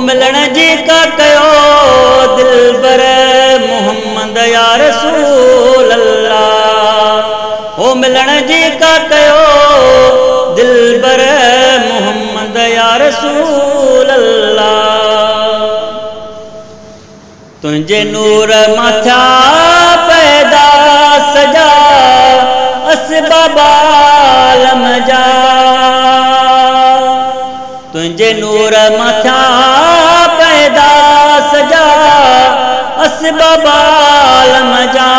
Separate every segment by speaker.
Speaker 1: ملن جی کا کہو دل بر محمد یا رسول اللہ۔ او ملن جی کا کہو دل بر محمد یا رسول اللہ۔ تنجے نور ماتھا پیدا سجا، اسباب عالم جا۔ تنجے نور ماتھا بال مجا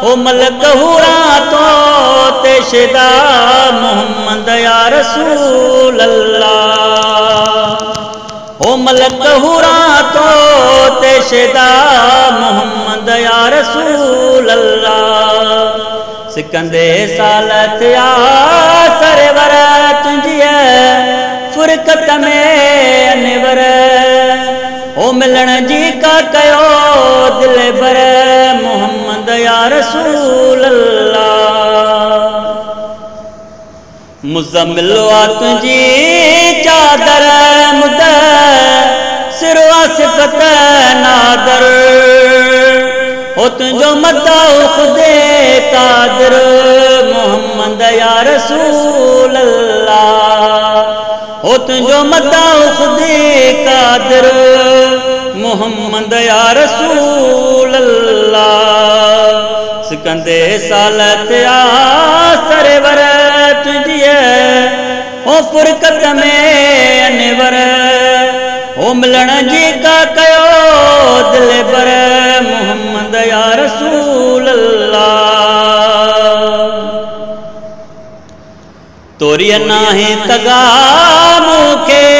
Speaker 1: او ملک ہورا تو تشدا محمد یا رسول اللہ۔ او ملک ہورا تو تشدا محمد یا رسول اللہ۔ سکندے سالت یا سرور تجھے، فرقت میں انور۔ مل جی کا دل بر محمد یار سا مز ملو تجی چادر نادر۔ ہو تجو مداؤ خدے تادر محمد یار رسول تجو مداؤ خدے کا درو محمد یا رسول اللہ۔ سکندے سالت یا سرورت تجھے او فرقت میں انور۔ او ملن جی کا کیو دل بر محمد یا رسول اللہ۔ توری نہ تگاموں کے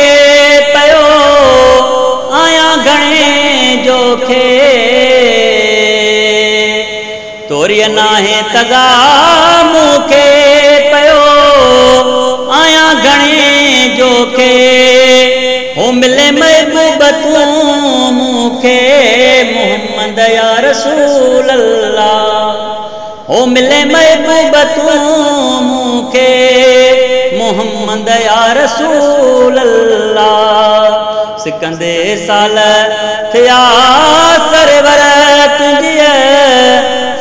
Speaker 1: محبوب تون مون کي محمد يا رسول الله هو ملي محبوب تون مون کي محمد يا رسول الله سکندے سال تھیا سرور تجھے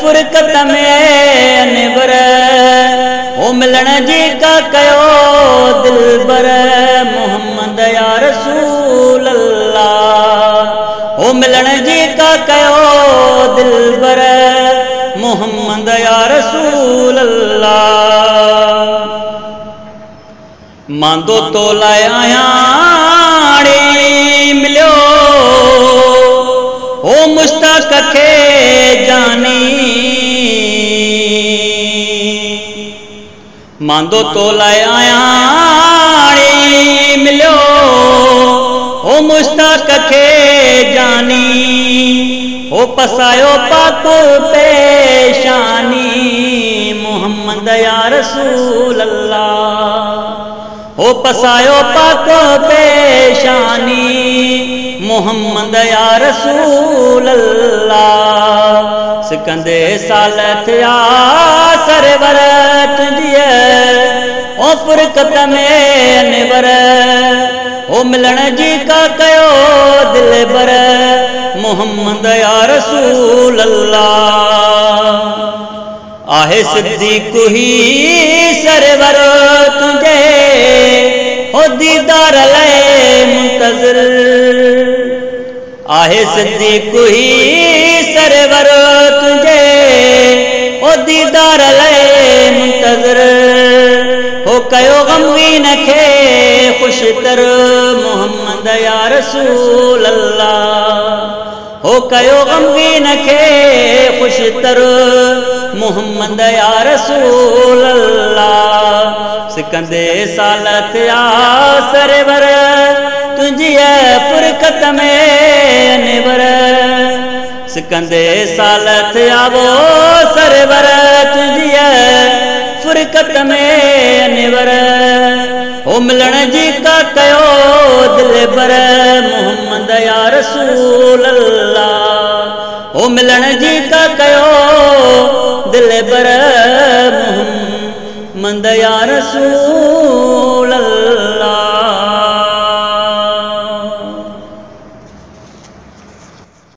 Speaker 1: فرقت میں انور ہو ملن جی کا دل بر محمد یا رسول اللہ ہو ملن جی کا کیو دلبر محمد یا رسول اللہ ماندو تو لائے آیاں مشتاق تھے جانی۔ ماندو تو لائے آیا ملو او مشتاق کے جانی۔ او پسایو پاک پیشانی۔ محمد یا رسول اللہ۔ او پسایو پاک پیشانی۔ محمد یا رسول اللہ۔ سکندے سالت یا سرورت دیئے او فرقت میں انور۔ او ملن جی کا کیو دل بر محمد یا رسول اللہ۔ آہے صدیق ہی سرور تجھے او دیدار لے منتظر۔ آہے صدیق ہی سرور تجھے او دیدار لے منتظر ہو کیو غمگی نکھے خوش محمد یا رسول اللہ ہو کیو غمگی نکھے خوش محمد یا رسول اللہ سکندے سالت یا سرور تجھے فرقت میں انور سکندے سالت آو سرور تجھے فرقت میں انور او جی کا کیو دل بر محمد یا رسول اللہ او جی کا کیو دل بر محمد یا رسول اللہ